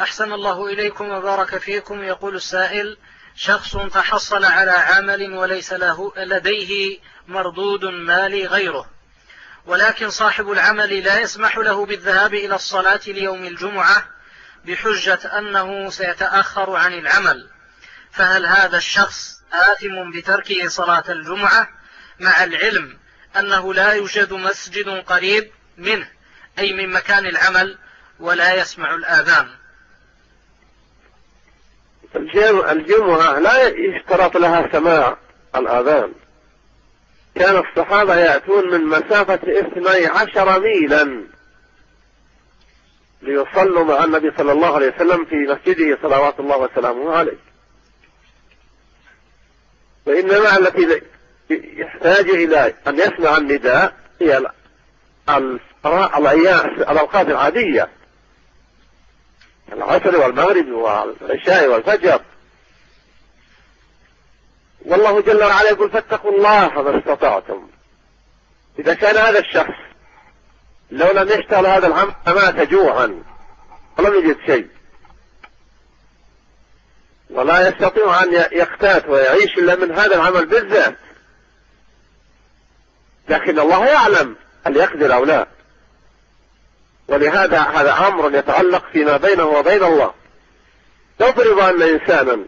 أحسن الله إليكم وبارك فيكم. يقول السائل شخص تحصل على عمل وليس له لديه مردود مالي غيره ولكن صاحب العمل لا يسمح له بالذهاب إلى الصلاة ليوم الجمعة بحجة أنه سيتأخر عن العمل. فهل هذا الشخص آثم بتركه صلاة الجمعة؟ مع العلم أنه لا يوجد مسجد قريب منه أي من مكان العمل ولا يسمع الآذان. الجمعة لا يشترط لها سماع الآذان. كان الصحابة يأتون من مسافة اثني عشر ميلا ليصلوا مع النبي صلى الله عليه وسلم في مسجده صلوات الله وسلامه عليه. وإنما التي يحتاج إلى أن يسمع النداء هي الأوقات العادية. العصر والمغرب والعشاء والفجر. والله جل وعلا يقول فاتقوا الله ما استطعتم. إذا كان هذا الشخص لو لم يشتغل هذا العمل مات جوعا. ولم يجد شيء. ولا يستطيع أن يقتات ويعيش إلا من هذا العمل بالذات. لكن الله يعلم هل يقدر أو لا. ولهذا هذا أمر يتعلق فيما بينه وبين الله. نفرض أن إنسانا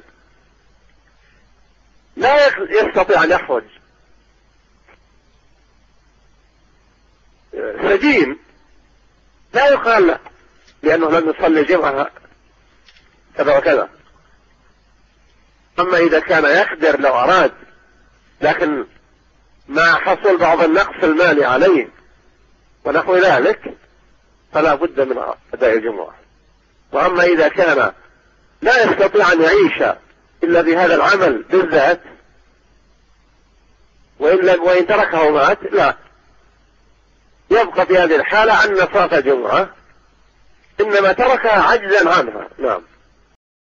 لا يستطيع أن يخرج. سجين لا يقال لأنه لم يصلي الجمعة كذا وكذا. أما إذا كان يقدر لو أراد لكن ما حصل بعض النقص المالي عليه ونحو ذلك فلا بد من أداء الجمعة. وأما إذا كان لا يستطيع أن يعيش إلا بهذا العمل بالذات وإن, وإن تركه مات لا. يبقى في هذه الحالة أن صلاة الجمعة إنما تركها عجزا عنها. نعم.